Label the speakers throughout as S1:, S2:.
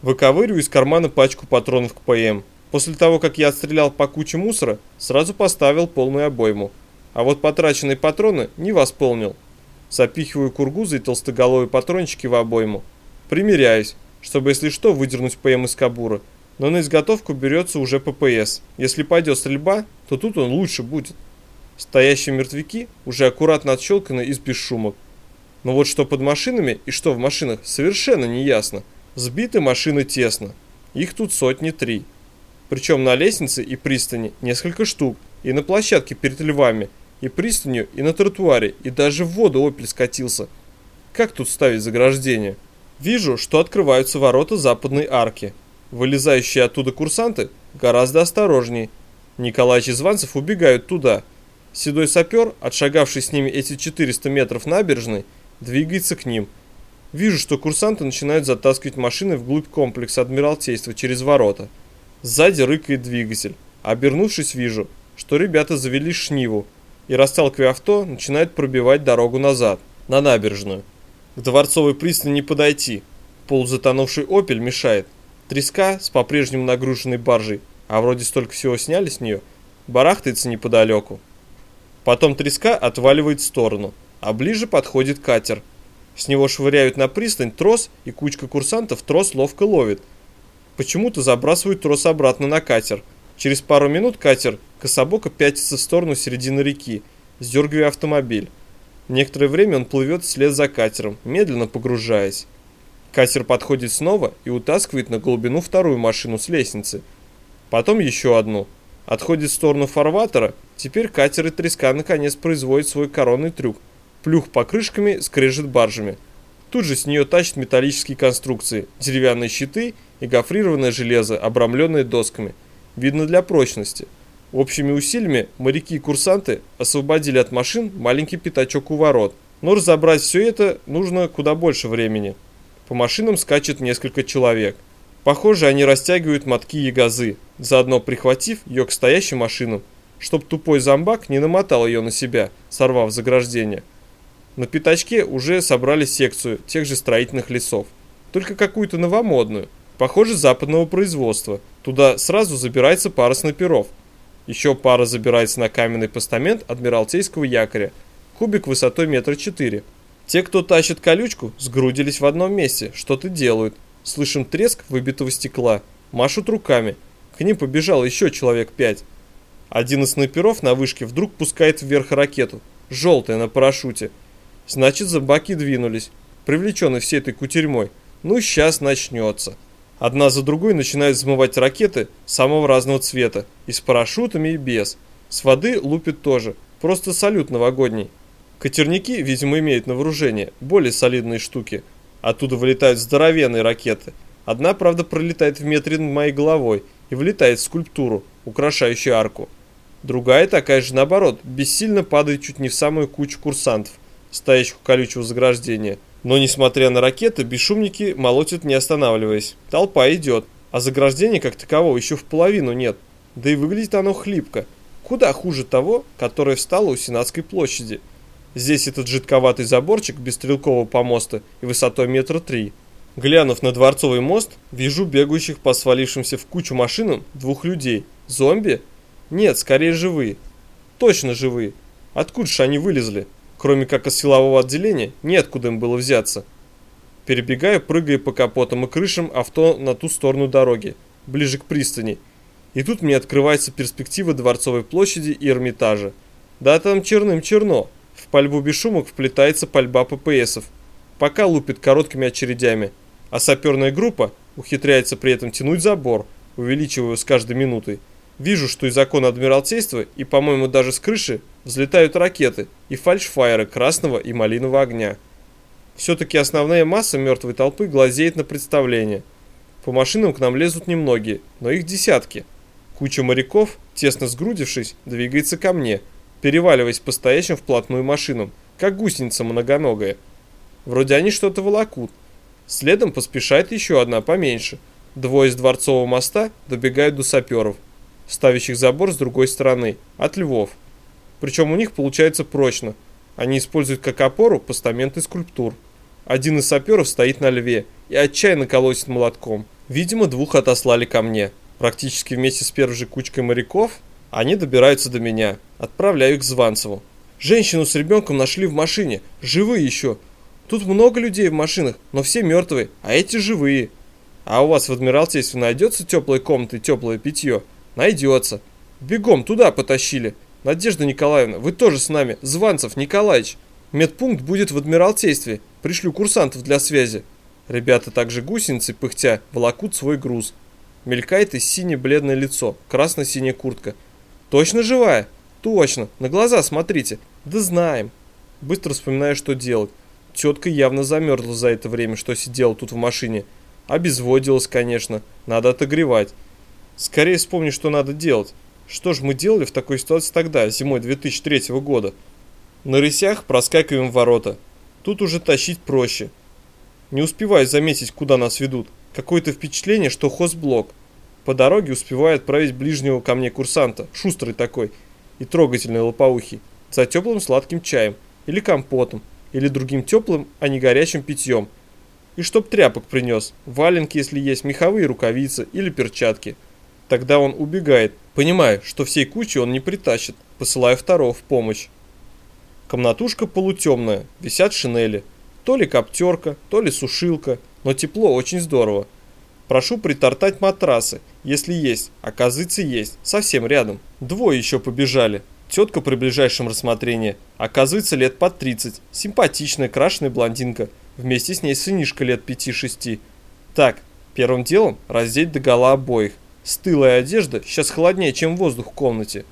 S1: Выковыриваю из кармана пачку патронов к ПМ. После того, как я отстрелял по куче мусора, сразу поставил полную обойму. А вот потраченные патроны не восполнил. Запихиваю кургузы и толстоголовые патрончики в обойму. Примеряюсь, чтобы если что выдернуть ПМ из кабура. Но на изготовку берется уже ППС. Если пойдет стрельба, то тут он лучше будет. Стоящие мертвяки уже аккуратно отщелканы из бесшумок. Но вот что под машинами и что в машинах совершенно не ясно. Сбиты машины тесно. Их тут сотни три. Причем на лестнице и пристани несколько штук. И на площадке перед львами, и пристанью, и на тротуаре, и даже в воду опель скатился. Как тут ставить заграждение? Вижу, что открываются ворота западной арки. Вылезающие оттуда курсанты гораздо осторожнее. Николаевич и Званцев убегают туда. Седой сапер, отшагавший с ними эти 400 метров набережной, двигается к ним. Вижу, что курсанты начинают затаскивать машины вглубь комплекса Адмиралтейства через ворота. Сзади рыкает двигатель. Обернувшись, вижу, что ребята завели шниву и, расталкивая авто, начинают пробивать дорогу назад, на набережную. К дворцовой пристани не подойти. Полузатонувший «Опель» мешает. Треска с по-прежнему нагруженной баржей, а вроде столько всего сняли с нее, барахтается неподалеку. Потом треска отваливает в сторону, а ближе подходит катер. С него швыряют на пристань трос, и кучка курсантов трос ловко ловит. Почему-то забрасывают трос обратно на катер. Через пару минут катер кособоко пятится в сторону середины реки, сдергивая автомобиль. Некоторое время он плывет вслед за катером, медленно погружаясь. Катер подходит снова и утаскивает на глубину вторую машину с лестницы. Потом еще одну. Отходит в сторону фарватера, теперь катер и треска наконец производит свой коронный трюк. Плюх покрышками скрежет баржами. Тут же с нее тащат металлические конструкции, деревянные щиты и гофрированное железо, обрамленное досками. Видно для прочности. Общими усилиями моряки и курсанты освободили от машин маленький пятачок у ворот. Но разобрать все это нужно куда больше времени. По машинам скачет несколько человек. Похоже, они растягивают мотки ягозы, заодно прихватив ее к стоящим машинам, чтоб тупой зомбак не намотал ее на себя, сорвав заграждение. На пятачке уже собрали секцию тех же строительных лесов, только какую-то новомодную, похоже, западного производства. Туда сразу забирается пара снайперов. Еще пара забирается на каменный постамент Адмиралтейского якоря, кубик высотой метра четыре. Те, кто тащит колючку, сгрудились в одном месте, что-то делают. Слышим треск выбитого стекла, машут руками. К ним побежало еще человек пять. Один из снайперов на вышке вдруг пускает вверх ракету, желтая на парашюте. Значит, зомбаки двинулись, привлеченные всей этой кутерьмой. Ну, сейчас начнется. Одна за другой начинают взмывать ракеты самого разного цвета, и с парашютами, и без. С воды лупит тоже, просто салют новогодний. Катерники, видимо, имеют на вооружение более солидные штуки. Оттуда вылетают здоровенные ракеты. Одна, правда, пролетает в метре над моей головой и влетает в скульптуру, украшающую арку. Другая, такая же наоборот, бессильно падает чуть не в самую кучу курсантов, стоящих у колючего заграждения. Но, несмотря на ракеты, бесшумники молотят не останавливаясь. Толпа идет, а заграждения как такового еще в половину нет. Да и выглядит оно хлипко. Куда хуже того, которое встало у Сенатской площади. Здесь этот жидковатый заборчик без стрелкового помоста и высотой метра три. Глянув на дворцовый мост, вижу бегающих по свалившимся в кучу машинам двух людей. Зомби? Нет, скорее живые. Точно живые. Откуда же они вылезли? Кроме как из силового отделения, неоткуда им было взяться. Перебегаю, прыгая по капотам и крышам авто на ту сторону дороги, ближе к пристани. И тут мне открывается перспектива Дворцовой площади и Эрмитажа. Да там черным черно. В пальбу без шумок вплетается пальба ППСов, пока лупит короткими очередями, а саперная группа ухитряется при этом тянуть забор, увеличивая с каждой минутой. Вижу, что из окона Адмиралтейства и, по-моему, даже с крыши взлетают ракеты и фальшфайеры красного и малинового огня. Все-таки основная масса мертвой толпы глазеет на представление. По машинам к нам лезут немногие, но их десятки. Куча моряков, тесно сгрудившись, двигается ко мне – переваливаясь по стоящим вплотную машинам, как гусеница многоногая. Вроде они что-то волокут. Следом поспешает еще одна поменьше. Двое с Дворцового моста добегают до саперов, ставящих забор с другой стороны, от львов. Причем у них получается прочно. Они используют как опору постаменты скульптур. Один из саперов стоит на льве и отчаянно колосит молотком. Видимо, двух отослали ко мне. Практически вместе с первой же кучкой моряков они добираются до меня. Отправляю их к Званцеву. Женщину с ребенком нашли в машине. Живые еще. Тут много людей в машинах, но все мертвые, а эти живые. А у вас в Адмиралтействе найдется теплая комната и теплое питье? Найдется. Бегом туда потащили. Надежда Николаевна, вы тоже с нами. Званцев Николаевич. Медпункт будет в Адмиралтействе. Пришлю курсантов для связи. Ребята также гусеницы, пыхтя, волокут свой груз. Мелькает и сине-бледное лицо, красно-синяя куртка. Точно живая? Точно. На глаза смотрите. Да знаем. Быстро вспоминаю, что делать. Тетка явно замерзла за это время, что сидела тут в машине. Обезводилась, конечно. Надо отогревать. Скорее вспомни, что надо делать. Что же мы делали в такой ситуации тогда, зимой 2003 года? На рысях проскакиваем ворота. Тут уже тащить проще. Не успеваю заметить, куда нас ведут. Какое-то впечатление, что хозблок. По дороге успеваю отправить ближнего ко мне курсанта, шустрый такой, и трогательный лопоухий, за теплым сладким чаем, или компотом, или другим теплым, а не горячим питьем. И чтоб тряпок принес, валенки, если есть, меховые рукавицы или перчатки. Тогда он убегает, понимая, что всей кучи он не притащит, посылая второго в помощь. Комнатушка полутемная, висят шинели. То ли коптерка, то ли сушилка, но тепло очень здорово. Прошу притортать матрасы, если есть, оказывается есть, совсем рядом. Двое еще побежали. Тетка при ближайшем рассмотрении, оказывается лет под 30, симпатичная крашеная блондинка, вместе с ней сынишка лет 5-6. Так, первым делом раздеть догола обоих. Стылая одежда сейчас холоднее, чем воздух в комнате.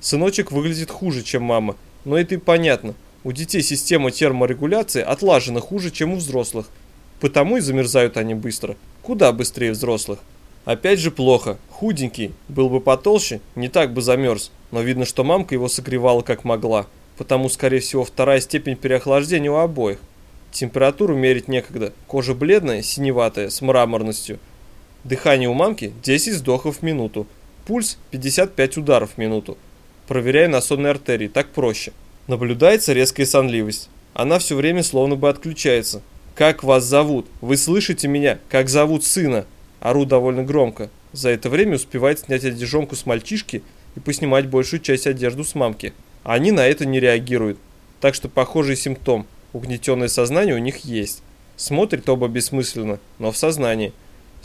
S1: Сыночек выглядит хуже, чем мама, но это и понятно. У детей система терморегуляции отлажена хуже, чем у взрослых. Потому и замерзают они быстро. Куда быстрее взрослых. Опять же плохо. Худенький. Был бы потолще, не так бы замерз. Но видно, что мамка его согревала как могла. Потому, скорее всего, вторая степень переохлаждения у обоих. Температуру мерить некогда. Кожа бледная, синеватая, с мраморностью. Дыхание у мамки 10 вздохов в минуту. Пульс 55 ударов в минуту. Проверяю на сонной артерии, так проще. Наблюдается резкая сонливость. Она все время словно бы отключается. «Как вас зовут? Вы слышите меня? Как зовут сына?» Ору довольно громко. За это время успевает снять одежонку с мальчишки и поснимать большую часть одежды с мамки. Они на это не реагируют. Так что похожий симптом. Угнетенное сознание у них есть. Смотрят оба бессмысленно, но в сознании.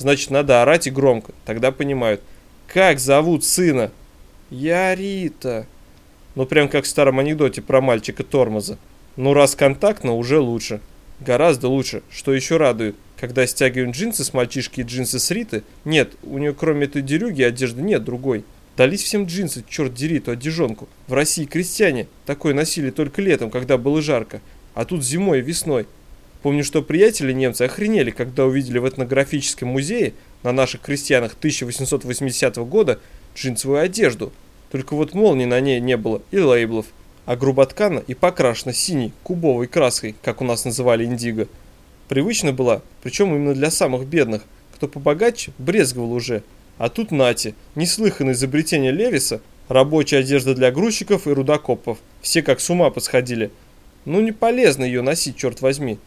S1: Значит, надо орать и громко. Тогда понимают. «Как зовут сына?» «Я Рита». Ну, прям как в старом анекдоте про мальчика-тормоза. Ну, раз контактно, уже лучше. Гораздо лучше. Что еще радует? Когда стягиваем джинсы с мальчишки и джинсы с Риты, нет, у нее кроме этой дерюги одежды нет другой. Дались всем джинсы, черт дери, эту одежонку. В России крестьяне такое носили только летом, когда было жарко. А тут зимой и весной. Помню, что приятели немцы охренели, когда увидели в этнографическом музее на наших крестьянах 1880 года джинсовую одежду. Только вот молнии на ней не было и лейблов. А груботкана и покрашена синей, кубовой краской, как у нас называли индиго. Привычно была, причем именно для самых бедных. Кто побогаче, брезговал уже. А тут нате, неслыханное изобретение Левиса, рабочая одежда для грузчиков и рудокопов. Все как с ума посходили. Ну не полезно ее носить, черт возьми.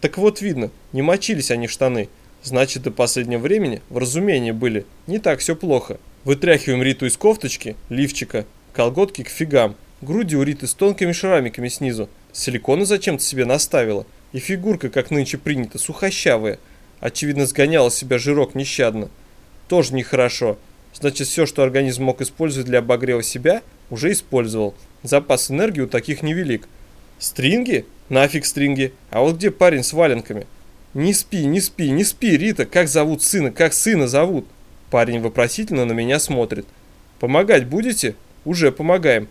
S1: Так вот видно, не мочились они штаны. Значит, до последнего времени в разумении были. Не так все плохо. Вытряхиваем Риту из кофточки, лифчика, колготки к фигам. Груди у Риты с тонкими шрамиками снизу. Силикона зачем-то себе наставила. И фигурка, как нынче принято, сухощавая. Очевидно, сгоняла себя жирок нещадно. Тоже нехорошо. Значит, все, что организм мог использовать для обогрева себя, уже использовал. Запас энергии у таких невелик. Стринги? Нафиг стринги. А вот где парень с валенками? Не спи, не спи, не спи, Рита. Как зовут сына? Как сына зовут? Парень вопросительно на меня смотрит. Помогать будете? Уже помогаем.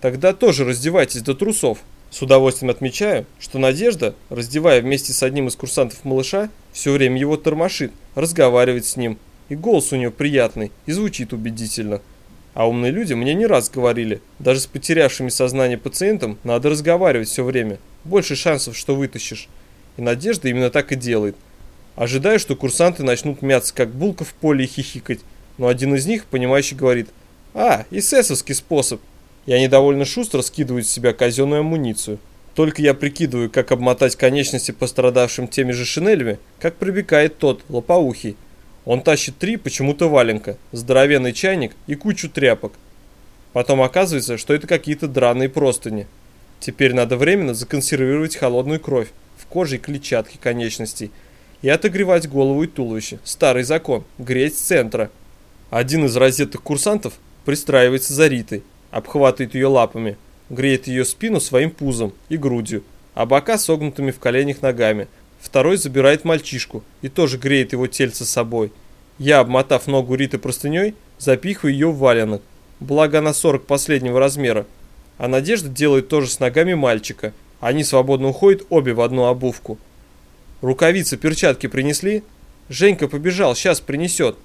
S1: Тогда тоже раздевайтесь до трусов. С удовольствием отмечаю, что Надежда, раздевая вместе с одним из курсантов малыша, все время его тормошит, разговаривает с ним. И голос у нее приятный, и звучит убедительно. А умные люди мне не раз говорили, даже с потерявшими сознание пациентом надо разговаривать все время. Больше шансов, что вытащишь. И Надежда именно так и делает. Ожидаю, что курсанты начнут мяться, как булка в поле и хихикать. Но один из них, понимающий, говорит, «А, эсэсовский способ, и они довольно шустро скидывают с себя казенную амуницию. Только я прикидываю, как обмотать конечности пострадавшим теми же шинелями, как прибегает тот, лопоухий. Он тащит три почему-то валенка, здоровенный чайник и кучу тряпок. Потом оказывается, что это какие-то драные простыни. Теперь надо временно законсервировать холодную кровь в коже и клетчатке конечностей и отогревать голову и туловище. Старый закон. Греть с центра. Один из розеток курсантов пристраивается за Ритой, обхватывает ее лапами, греет ее спину своим пузом и грудью, а бока согнутыми в коленях ногами. Второй забирает мальчишку и тоже греет его тельце собой. Я, обмотав ногу Риты простыней, запихиваю ее в валенок. Благо она 40 последнего размера. А Надежда делает то же с ногами мальчика. Они свободно уходят обе в одну обувку. Рукавицы, перчатки принесли? Женька побежал, сейчас принесет.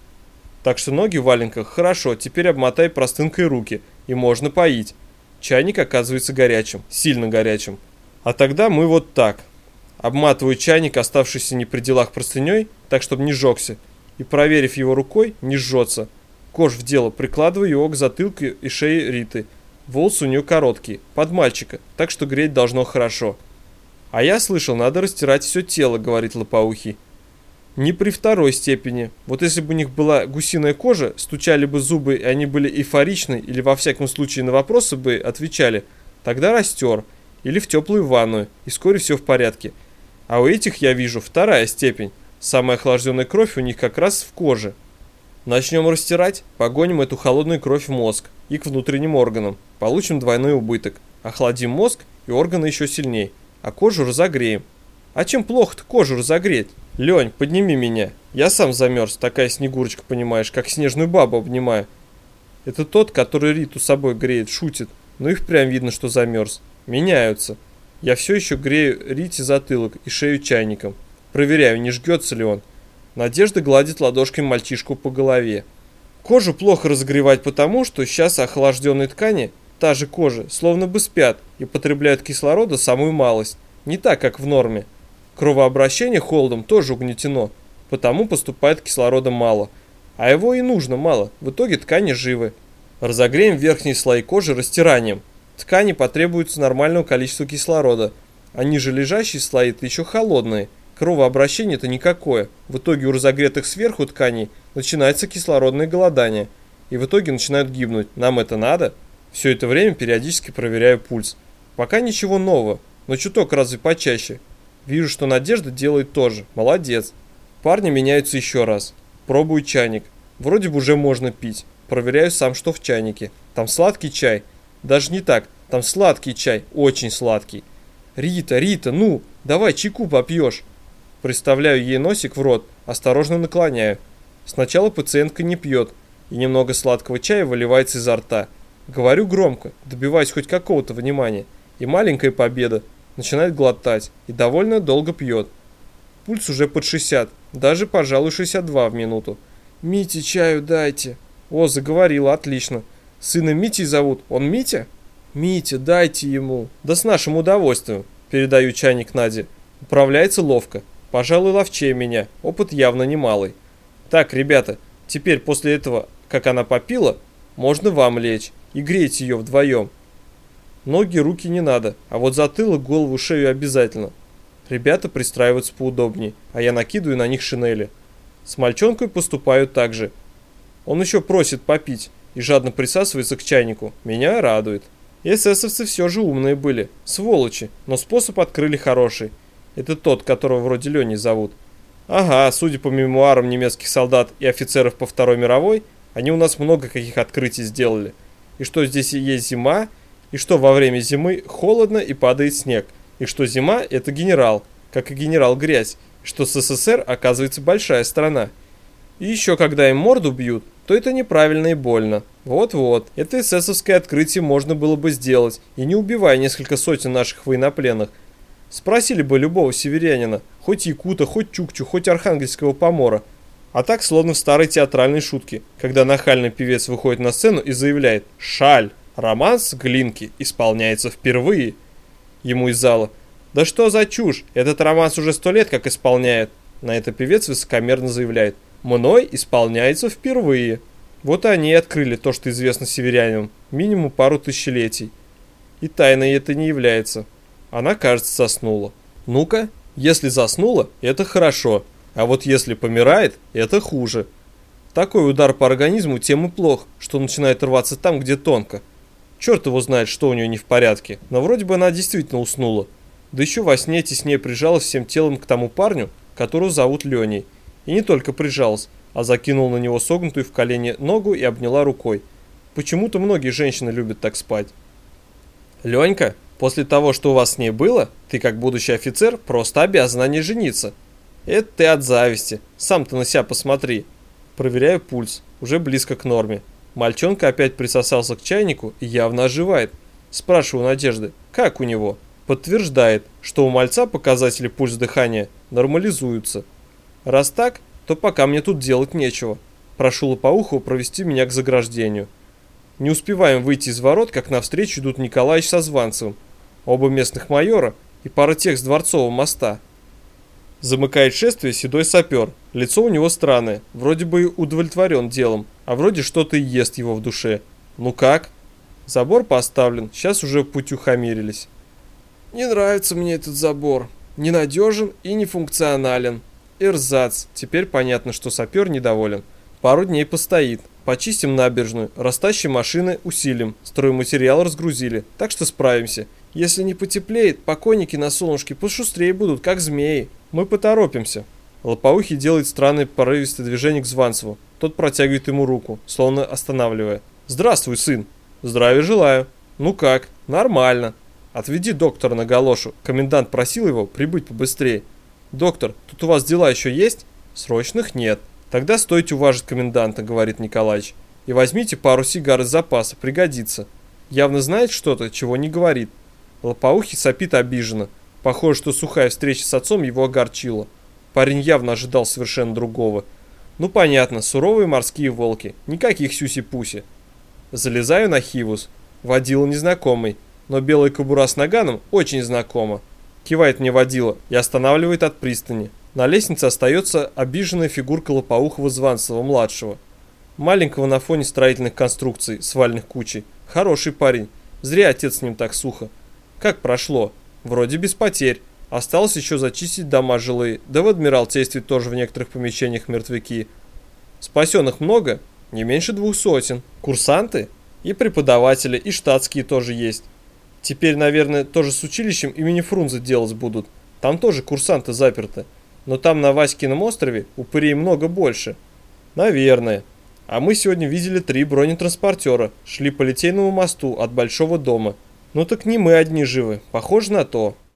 S1: Так что ноги в валенках хорошо, теперь обмотай простынкой руки, и можно поить. Чайник оказывается горячим, сильно горячим. А тогда мы вот так. Обматываю чайник, оставшийся не при делах простыней, так чтобы не жёгся, и проверив его рукой, не жжется. Кож в дело, прикладываю его к затылку и шее Риты. Волосы у нее короткие, под мальчика, так что греть должно хорошо. А я слышал, надо растирать все тело, говорит Лопоухий. Не при второй степени. Вот если бы у них была гусиная кожа, стучали бы зубы, и они были эйфоричны, или во всяком случае на вопросы бы отвечали, тогда растер. Или в теплую ванную, и вскоре все в порядке. А у этих я вижу вторая степень. Самая охлажденная кровь у них как раз в коже. Начнем растирать, погоним эту холодную кровь в мозг и к внутренним органам. Получим двойной убыток. Охладим мозг, и органы еще сильнее. А кожу разогреем. А чем плохо-то кожу разогреть? Лень, подними меня. Я сам замерз, такая снегурочка, понимаешь, как снежную бабу обнимаю. Это тот, который Риту собой греет, шутит. Ну и впрямь видно, что замерз. Меняются. Я все еще грею Рите затылок и шею чайником. Проверяю, не жгется ли он. Надежда гладит ладошкой мальчишку по голове. Кожу плохо разогревать потому, что сейчас охлажденные ткани, та же кожа, словно бы спят и потребляют кислорода самую малость. Не так, как в норме. Кровообращение холодом тоже угнетено, потому поступает кислорода мало. А его и нужно мало, в итоге ткани живы. Разогреем верхние слои кожи растиранием. Ткани потребуется нормального количества кислорода, а ниже лежащие слои-то еще холодные – Кровообращение-то никакое. В итоге у разогретых сверху тканей начинается кислородное голодание. И в итоге начинают гибнуть. Нам это надо? Все это время периодически проверяю пульс. Пока ничего нового, но чуток разве почаще. Вижу, что Надежда делает тоже. Молодец. Парни меняются еще раз. Пробую чайник. Вроде бы уже можно пить. Проверяю сам, что в чайнике. Там сладкий чай. Даже не так. Там сладкий чай. Очень сладкий. Рита, Рита, ну, давай чайку попьешь. Приставляю ей носик в рот, осторожно наклоняю. Сначала пациентка не пьет, и немного сладкого чая выливается изо рта. Говорю громко, добиваясь хоть какого-то внимания. И маленькая победа начинает глотать и довольно долго пьет. Пульс уже под 60, даже, пожалуй, 62 в минуту. «Мите чаю дайте». «О, заговорила, отлично. Сына Митей зовут, он Митя?» «Митя, дайте ему». «Да с нашим удовольствием», передаю чайник Наде. Управляется ловко, Пожалуй, ловчее меня, опыт явно немалый. Так, ребята, теперь после этого, как она попила, можно вам лечь и греть ее вдвоем. Ноги, руки не надо, а вот затылок, голову, шею обязательно. Ребята пристраиваются поудобнее, а я накидываю на них шинели. С мальчонкой поступаю так же. Он еще просит попить и жадно присасывается к чайнику. Меня радует. Эсэсовцы все же умные были, сволочи, но способ открыли хороший – это тот, которого вроде Лени зовут. Ага, судя по мемуарам немецких солдат и офицеров по Второй мировой, они у нас много каких открытий сделали. И что здесь есть зима, и что во время зимы холодно и падает снег, и что зима – это генерал, как и генерал Грязь, и что СССР оказывается большая страна. И еще когда им морду бьют, то это неправильно и больно. Вот-вот, это эсэсовское открытие можно было бы сделать, и не убивая несколько сотен наших военнопленных, Спросили бы любого северянина, хоть якута, хоть чукчу, хоть архангельского помора. А так, словно в старой театральной шутке, когда нахальный певец выходит на сцену и заявляет «Шаль! Романс Глинки исполняется впервые!» Ему из зала «Да что за чушь? Этот романс уже сто лет как исполняет!» На это певец высокомерно заявляет «Мной исполняется впервые!» Вот они и открыли то, что известно северянам, минимум пару тысячелетий. И тайной это не является. Она, кажется, заснула. Ну-ка, если заснула, это хорошо. А вот если помирает, это хуже. Такой удар по организму тем и плох, что начинает рваться там, где тонко. Черт его знает, что у нее не в порядке, но вроде бы она действительно уснула. Да еще во сне теснее прижалась всем телом к тому парню, которого зовут Леней. И не только прижалась, а закинул на него согнутую в колени ногу и обняла рукой. Почему-то многие женщины любят так спать. Ленька, после того, что у вас с ней было, ты как будущий офицер просто обязан на ней жениться. Это ты от зависти. Сам ты на себя посмотри. Проверяю пульс. Уже близко к норме. Мальчонка опять присосался к чайнику и явно оживает. Спрашиваю Надежды, как у него? Подтверждает, что у мальца показатели пульс дыхания нормализуются. Раз так, то пока мне тут делать нечего. Прошу Лопоухова провести меня к заграждению. Не успеваем выйти из ворот, как навстречу идут Николаевич со Званцевым, оба местных майора и пара тех с Дворцового моста. Замыкает шествие седой сапер. Лицо у него странное, вроде бы удовлетворен делом, а вроде что-то и ест его в душе. Ну как? Забор поставлен, сейчас уже путь ухамирились. Не нравится мне этот забор. Ненадежен и нефункционален. Эрзац. Теперь понятно, что сапер недоволен. Пару дней постоит. Почистим набережную, растащим машины, усилим. Стройматериал разгрузили, так что справимся. Если не потеплеет, покойники на солнышке пошустрее будут, как змеи. Мы поторопимся. Лопоухий делает странное порывистое движение к Званцеву. Тот протягивает ему руку, словно останавливая. «Здравствуй, сын!» «Здравия желаю!» «Ну как?» «Нормально!» «Отведи доктора на галошу. Комендант просил его прибыть побыстрее». «Доктор, тут у вас дела еще есть?» «Срочных нет». «Тогда стойте уважить коменданта», — говорит Николаевич. «И возьмите пару сигар из запаса, пригодится». Явно знает что-то, чего не говорит. Лопоухий сопит обиженно. Похоже, что сухая встреча с отцом его огорчила. Парень явно ожидал совершенно другого. Ну понятно, суровые морские волки. Никаких сюси-пуси. Залезаю на хивус. Водила незнакомый, но белая кобура с наганом очень знакома. Кивает мне водила и останавливает от пристани. На лестнице остается обиженная фигурка Лопоухова Званцева-младшего. Маленького на фоне строительных конструкций, свальных кучей. Хороший парень. Зря отец с ним так сухо. Как прошло? Вроде без потерь. Осталось еще зачистить дома жилые, да в Адмиралтействе тоже в некоторых помещениях мертвяки. Спасенных много? Не меньше двух сотен. Курсанты? И преподаватели, и штатские тоже есть. Теперь, наверное, тоже с училищем имени Фрунзе делать будут. Там тоже курсанты заперты. Но там на Васькином острове упырей много больше. Наверное. А мы сегодня видели три бронетранспортера. Шли по Литейному мосту от Большого дома. Ну так не мы одни живы. Похоже на то.